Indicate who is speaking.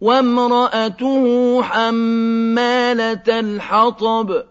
Speaker 1: وَامْرَأَتُهُ حَمَّالَةَ الْحَطَبِ.